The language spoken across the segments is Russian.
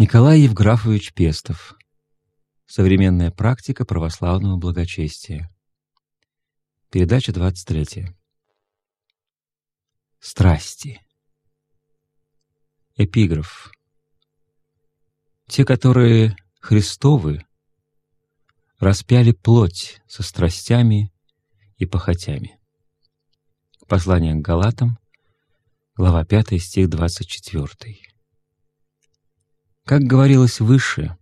Николай Евграфович Пестов. Современная практика православного благочестия. Передача 23. Страсти. Эпиграф. Те, которые Христовы, распяли плоть со страстями и похотями. Послание к Галатам, глава 5, стих 24. Как говорилось выше,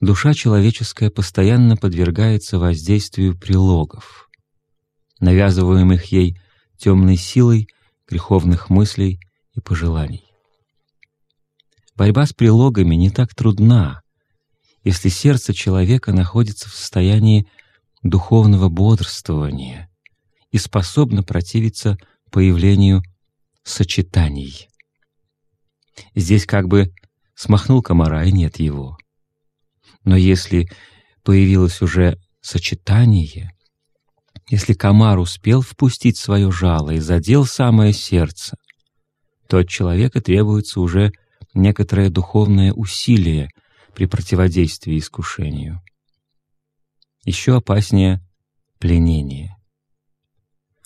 душа человеческая постоянно подвергается воздействию прилогов, навязываемых ей темной силой греховных мыслей и пожеланий. Борьба с прилогами не так трудна, если сердце человека находится в состоянии духовного бодрствования и способно противиться появлению сочетаний. Здесь как бы смахнул комара, и нет его. Но если появилось уже сочетание, если комар успел впустить свое жало и задел самое сердце, то от человека требуется уже некоторое духовное усилие при противодействии искушению. Еще опаснее — пленение.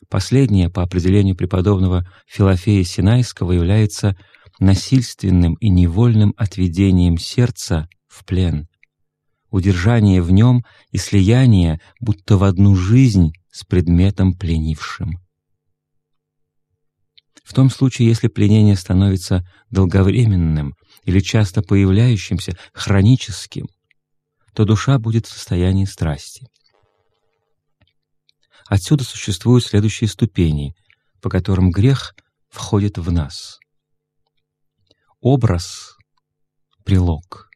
Последнее, по определению преподобного Филофея Синайского, является насильственным и невольным отведением сердца в плен, удержание в нем и слияние будто в одну жизнь с предметом пленившим. В том случае, если пленение становится долговременным или часто появляющимся, хроническим, то душа будет в состоянии страсти. Отсюда существуют следующие ступени, по которым грех входит в нас. Образ — прилог.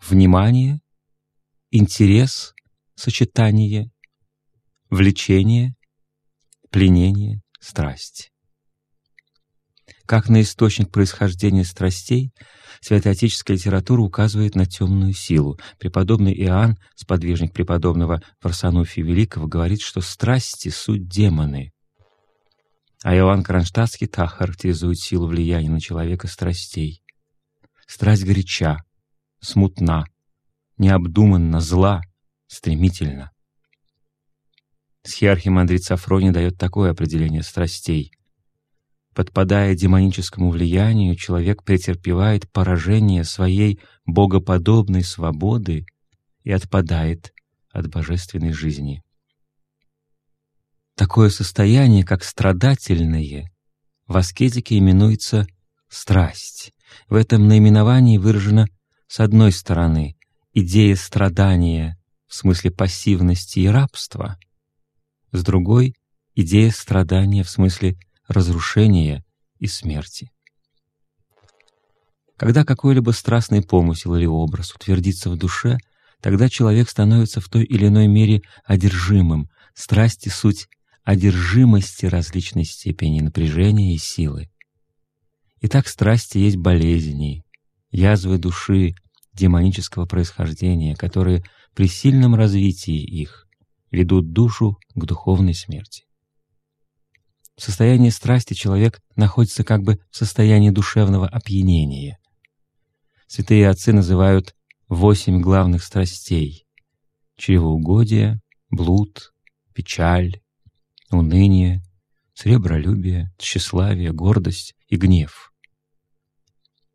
Внимание, интерес, сочетание, влечение, пленение, страсть. Как на источник происхождения страстей, святоотеческая литература указывает на темную силу. Преподобный Иоанн, сподвижник преподобного Варсануфия Великого, говорит, что страсти — суть демоны. А Иоанн Кронштадтский так характеризует силу влияния на человека страстей. Страсть горяча, смутна, необдуманно, зла, стремительно. Схиархимандрит Сафроний дает такое определение страстей. Подпадая демоническому влиянию, человек претерпевает поражение своей богоподобной свободы и отпадает от божественной жизни. Такое состояние, как страдательное, в аскетике именуется страсть. В этом наименовании выражена, с одной стороны, идея страдания в смысле пассивности и рабства, с другой — идея страдания в смысле разрушения и смерти. Когда какой-либо страстный помысел или образ утвердится в душе, тогда человек становится в той или иной мере одержимым. Страсти — суть одержимости различной степени напряжения и силы. Итак, страсти есть болезни, язвы души демонического происхождения, которые при сильном развитии их ведут душу к духовной смерти. В состоянии страсти человек находится как бы в состоянии душевного опьянения. Святые отцы называют восемь главных страстей — чревоугодие, блуд, печаль, уныние, сребролюбие, тщеславие, гордость и гнев.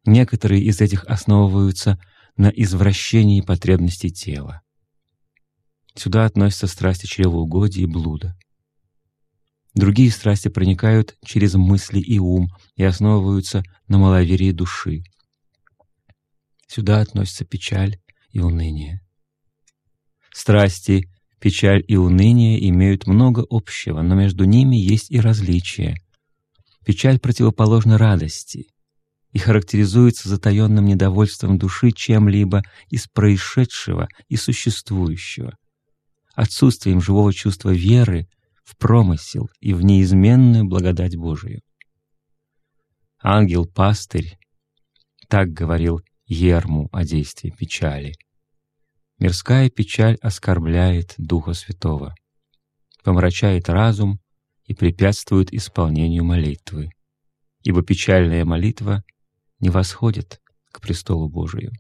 Некоторые из этих основываются на извращении потребностей тела. Сюда относятся страсти чревоугодия и блуда. Другие страсти проникают через мысли и ум и основываются на маловерии души. Сюда относятся печаль и уныние. Страсти, печаль и уныние имеют много общего, но между ними есть и различия. Печаль противоположна радости и характеризуется затаенным недовольством души чем-либо из происшедшего и существующего, отсутствием живого чувства веры — в промысел и в неизменную благодать Божию. Ангел-пастырь так говорил Ерму о действии печали. Мирская печаль оскорбляет Духа Святого, помрачает разум и препятствует исполнению молитвы, ибо печальная молитва не восходит к престолу Божию.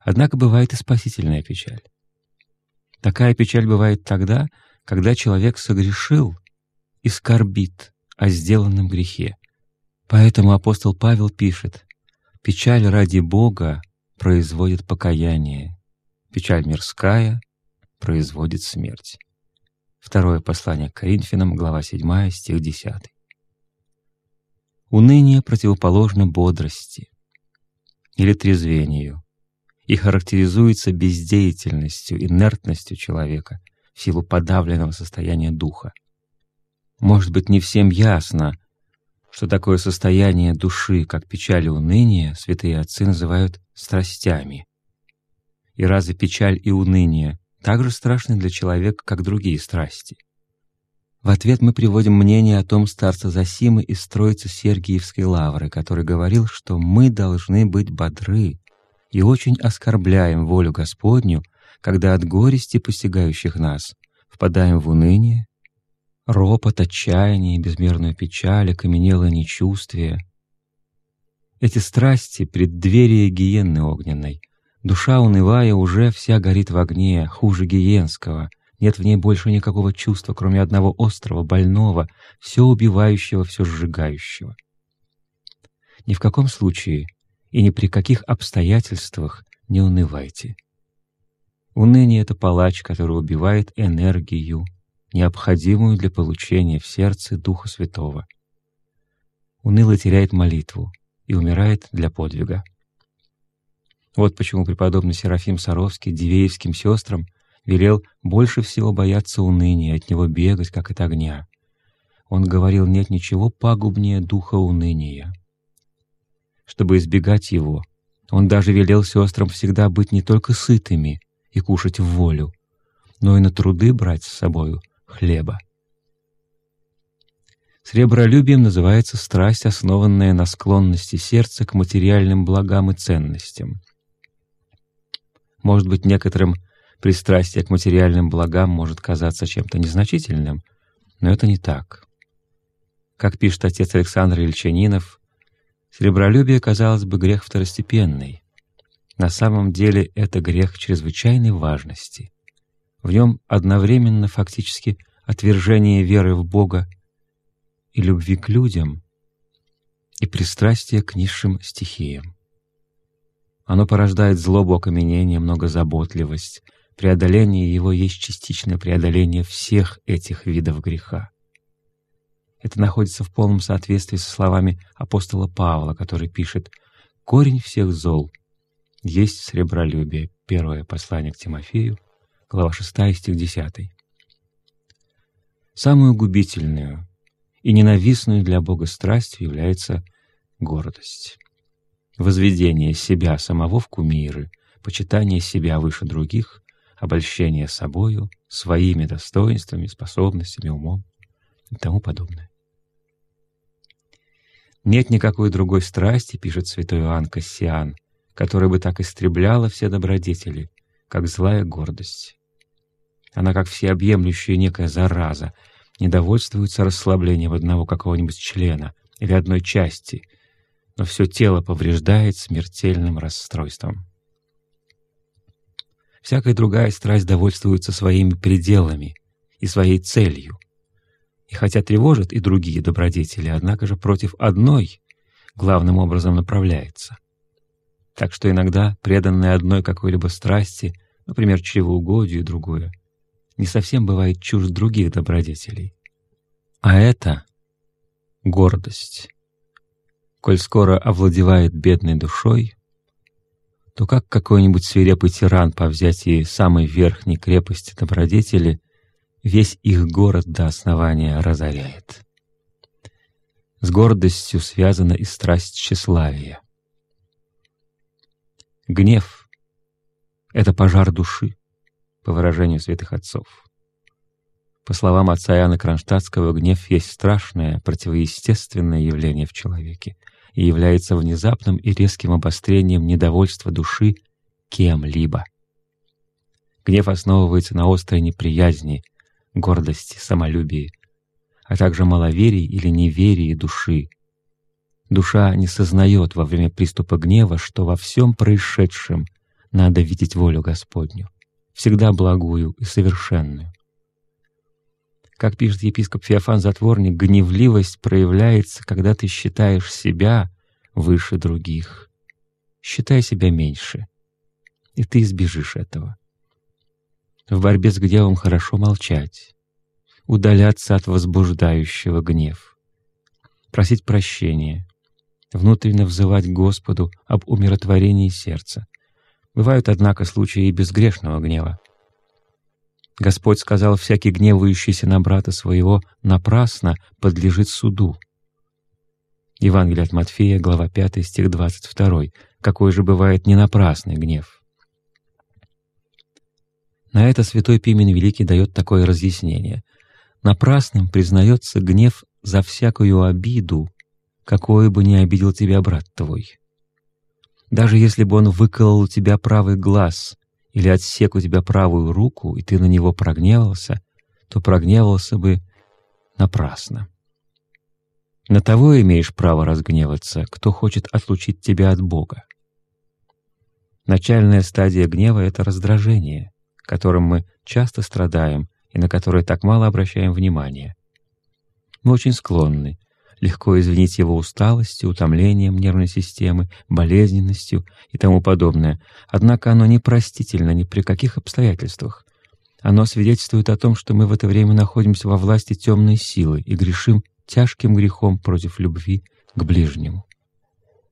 Однако бывает и спасительная печаль. Такая печаль бывает тогда, когда человек согрешил и скорбит о сделанном грехе. Поэтому апостол Павел пишет, «Печаль ради Бога производит покаяние, печаль мирская производит смерть». Второе послание к Коринфянам, глава 7, стих 10. Уныние противоположно бодрости или трезвению и характеризуется бездеятельностью, инертностью человека в силу подавленного состояния духа. Может быть, не всем ясно, что такое состояние души, как печаль и уныние, святые отцы называют страстями. И разве печаль и уныние так же страшны для человека, как другие страсти? В ответ мы приводим мнение о том старца Засимы из строицы Сергиевской лавры, который говорил, что мы должны быть бодры и очень оскорбляем волю Господню, когда от горести постигающих нас впадаем в уныние, ропот, отчаяние, безмерную печаль, окаменелое нечувствие. Эти страсти — преддверие гиенны огненной. Душа, унывая, уже вся горит в огне, хуже гиенского — нет в ней больше никакого чувства, кроме одного острого, больного, все убивающего, все сжигающего. Ни в каком случае и ни при каких обстоятельствах не унывайте. Уныние — это палач, который убивает энергию, необходимую для получения в сердце Духа Святого. Унылый теряет молитву и умирает для подвига. Вот почему преподобный Серафим Саровский Дивеевским сестрам — велел больше всего бояться уныния, от него бегать, как от огня. Он говорил, нет ничего пагубнее духа уныния. Чтобы избегать его, он даже велел сестрам всегда быть не только сытыми и кушать в волю, но и на труды брать с собою хлеба. Сребролюбием называется страсть, основанная на склонности сердца к материальным благам и ценностям. Может быть, некоторым пристрастие к материальным благам может казаться чем-то незначительным, но это не так. Как пишет отец Александр Ильчанинов, сребролюбие, казалось бы, грех второстепенный. На самом деле это грех чрезвычайной важности. В нем одновременно фактически отвержение веры в Бога и любви к людям и пристрастие к низшим стихиям. Оно порождает злобу, окаменение, многозаботливость, преодоление его есть частичное преодоление всех этих видов греха. Это находится в полном соответствии со словами апостола Павла, который пишет «Корень всех зол есть сребролюбие». Первое послание к Тимофею, глава 6, стих 10. Самую губительную и ненавистную для Бога страстью является гордость. Возведение себя самого в кумиры, почитание себя выше других обольщение собою, своими достоинствами, способностями, умом и тому подобное. Нет никакой другой страсти, пишет святой Иоанн Кассиан, которая бы так истребляла все добродетели, как злая гордость. Она, как всеобъемлющая некая зараза, недовольствуется расслаблением одного какого-нибудь члена или одной части, но все тело повреждает смертельным расстройством. Всякая другая страсть довольствуется своими пределами и своей целью. И хотя тревожит и другие добродетели, однако же против одной главным образом направляется. Так что иногда преданная одной какой-либо страсти, например, чревоугодию и другое, не совсем бывает чужд других добродетелей. А это гордость. Коль скоро овладевает бедной душой, то как какой-нибудь свирепый тиран по взятии самой верхней крепости добродетели весь их город до основания разоряет. С гордостью связана и страсть тщеславия. Гнев — это пожар души, по выражению святых отцов. По словам отца Иоанна Кронштадтского, гнев есть страшное, противоестественное явление в человеке — и является внезапным и резким обострением недовольства души кем-либо. Гнев основывается на острой неприязни, гордости, самолюбии, а также маловерии или неверии души, Душа не сознает во время приступа гнева, что во всем происшедшем надо видеть волю Господню, всегда благую и совершенную. Как пишет епископ Феофан Затворник, гневливость проявляется, когда ты считаешь себя выше других. Считай себя меньше, и ты избежишь этого. В борьбе с гневом хорошо молчать, удаляться от возбуждающего гнев, просить прощения, внутренне взывать Господу об умиротворении сердца. Бывают, однако, случаи и безгрешного гнева. Господь сказал, всякий гневающийся на брата своего напрасно подлежит суду. Евангелие от Матфея, глава 5, стих 22. Какой же бывает ненапрасный гнев? На это святой Пимен Великий дает такое разъяснение. Напрасным признается гнев за всякую обиду, какой бы ни обидел тебя брат твой. Даже если бы он выколол у тебя правый глаз или отсек у тебя правую руку, и ты на него прогневался, то прогневался бы напрасно. На того имеешь право разгневаться, кто хочет отлучить тебя от Бога. Начальная стадия гнева — это раздражение, которым мы часто страдаем и на которое так мало обращаем внимания. Мы очень склонны легко извинить его усталостью, утомлением нервной системы, болезненностью и тому подобное. Однако оно непростительно ни при каких обстоятельствах. Оно свидетельствует о том, что мы в это время находимся во власти темной силы и грешим тяжким грехом против любви к ближнему.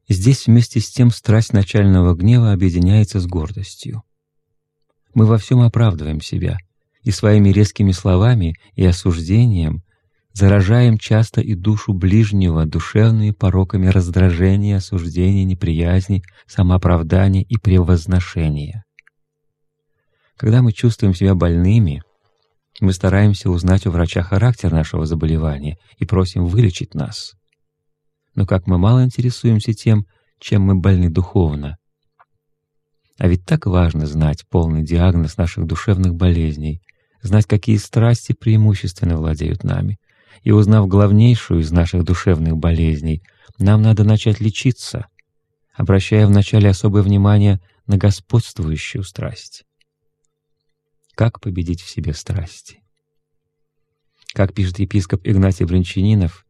Здесь вместе с тем страсть начального гнева объединяется с гордостью. Мы во всем оправдываем себя, и своими резкими словами и осуждением заражаем часто и душу ближнего душевными пороками раздражения, осуждения, неприязни, самооправдания и превозношения. Когда мы чувствуем себя больными, мы стараемся узнать у врача характер нашего заболевания и просим вылечить нас. Но как мы мало интересуемся тем, чем мы больны духовно. А ведь так важно знать полный диагноз наших душевных болезней, знать, какие страсти преимущественно владеют нами, и узнав главнейшую из наших душевных болезней, нам надо начать лечиться, обращая вначале особое внимание на господствующую страсть. Как победить в себе страсти? Как пишет епископ Игнатий Брянчанинов,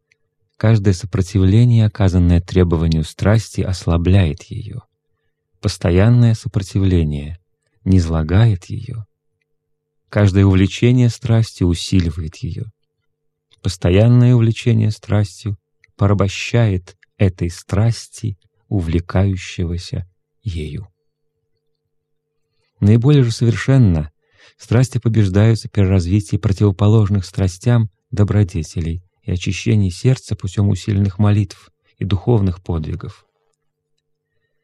каждое сопротивление, оказанное требованию страсти, ослабляет ее. Постоянное сопротивление не излагает ее. Каждое увлечение страстью усиливает ее. Постоянное увлечение страстью порабощает этой страсти увлекающегося ею. Наиболее же совершенно страсти побеждаются при развитии противоположных страстям добродетелей и очищении сердца путем усиленных молитв и духовных подвигов.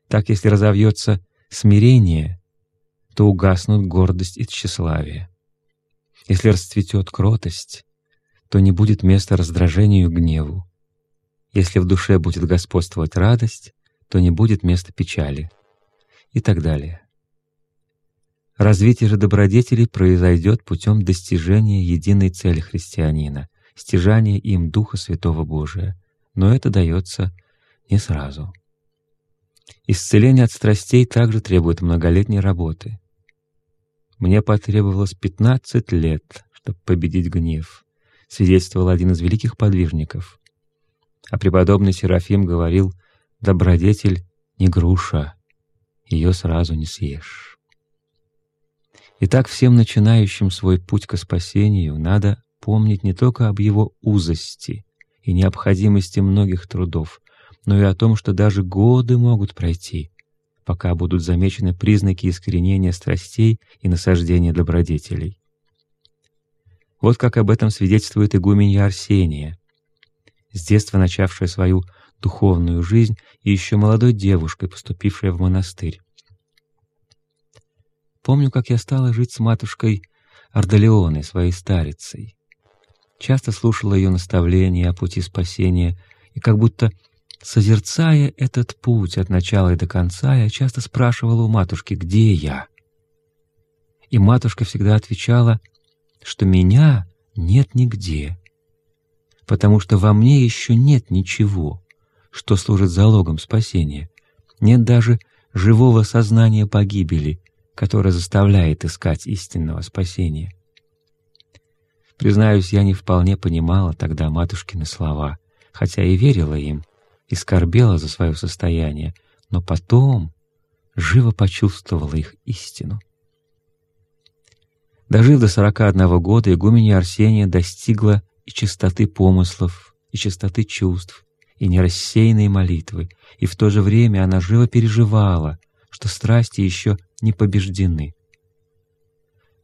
Так, если разовьется смирение, то угаснут гордость и тщеславие. Если расцветет кротость, то не будет места раздражению и гневу. Если в душе будет господствовать радость, то не будет места печали и так далее. Развитие же добродетелей произойдет путем достижения единой цели христианина — стяжания им Духа Святого Божия, но это дается не сразу. Исцеление от страстей также требует многолетней работы. Мне потребовалось 15 лет, чтобы победить гнев свидетельствовал один из великих подвижников. А преподобный Серафим говорил, «Добродетель не груша, ее сразу не съешь». Итак, всем начинающим свой путь к спасению надо помнить не только об его узости и необходимости многих трудов, но и о том, что даже годы могут пройти, пока будут замечены признаки искоренения страстей и насаждения добродетелей. Вот как об этом свидетельствует игуменья Арсения, с детства начавшая свою духовную жизнь и еще молодой девушкой, поступившая в монастырь. Помню, как я стала жить с матушкой Ардалеоной, своей старицей. Часто слушала ее наставления о пути спасения, и как будто, созерцая этот путь от начала и до конца, я часто спрашивала у матушки, где я. И матушка всегда отвечала — что меня нет нигде, потому что во мне еще нет ничего, что служит залогом спасения. Нет даже живого сознания погибели, которое заставляет искать истинного спасения. Признаюсь, я не вполне понимала тогда матушкины слова, хотя и верила им, и скорбела за свое состояние, но потом живо почувствовала их истину. Дожив до сорока одного года, игуменя Арсения достигла и чистоты помыслов, и чистоты чувств, и нерассеянной молитвы, и в то же время она живо переживала, что страсти еще не побеждены.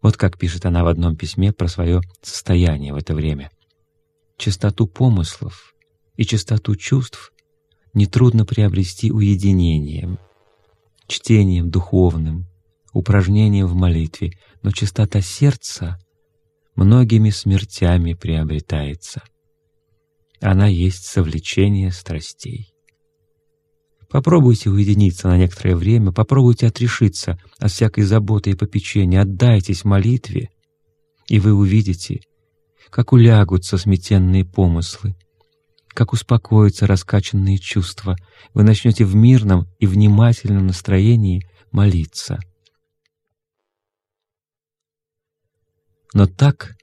Вот как пишет она в одном письме про свое состояние в это время. «Чистоту помыслов и чистоту чувств нетрудно приобрести уединением, чтением духовным, упражнением в молитве, но чистота сердца многими смертями приобретается. Она есть совлечение страстей. Попробуйте уединиться на некоторое время, попробуйте отрешиться от всякой заботы и попечения, отдайтесь молитве, и вы увидите, как улягутся сметенные помыслы, как успокоятся раскачанные чувства, вы начнете в мирном и внимательном настроении молиться. Но так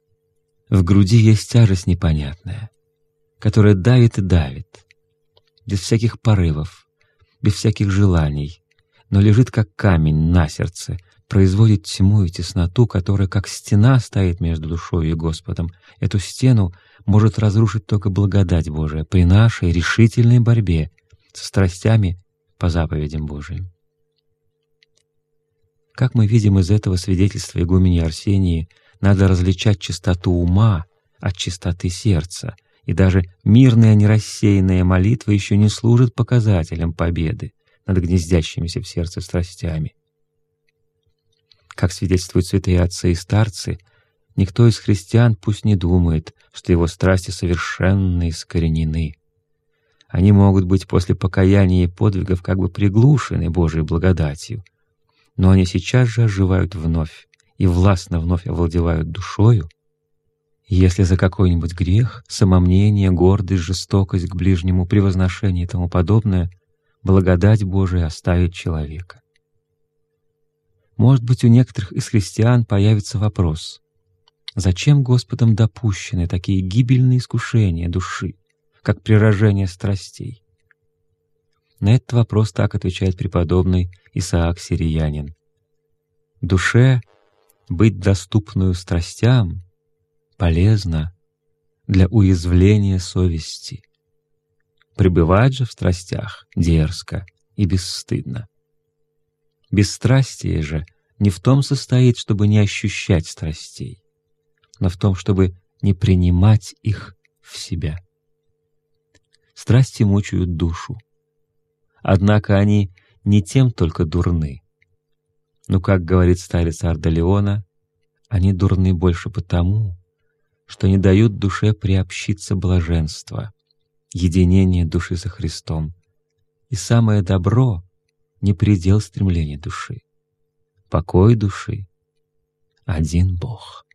в груди есть тяжесть непонятная, которая давит и давит, без всяких порывов, без всяких желаний, но лежит как камень на сердце, производит тьму и тесноту, которая как стена стоит между душой и Господом. Эту стену может разрушить только благодать Божия при нашей решительной борьбе со страстями по заповедям Божиим. Как мы видим из этого свидетельства игумени Арсении, надо различать чистоту ума от чистоты сердца, и даже мирная нерассеянная молитва еще не служит показателем победы над гнездящимися в сердце страстями. Как свидетельствуют святые отцы и старцы, никто из христиан пусть не думает, что его страсти совершенно искоренены. Они могут быть после покаяния и подвигов как бы приглушены Божией благодатью, но они сейчас же оживают вновь и властно вновь овладевают душою, если за какой-нибудь грех, самомнение, гордость, жестокость к ближнему, превозношение и тому подобное, благодать Божия оставит человека. Может быть, у некоторых из христиан появится вопрос, зачем Господом допущены такие гибельные искушения души, как прирожение страстей? На этот вопрос так отвечает преподобный Исаак Сириянин. Душе быть доступную страстям полезно для уязвления совести. Пребывать же в страстях дерзко и бесстыдно. Бесстрастие же не в том состоит, чтобы не ощущать страстей, но в том, чтобы не принимать их в себя. Страсти мучают душу, однако они не тем только дурны. Но, как говорит старец Ардалеона, они дурны больше потому, что не дают душе приобщиться блаженства, единение души со Христом. И самое добро не предел стремления души. Покой души — один Бог.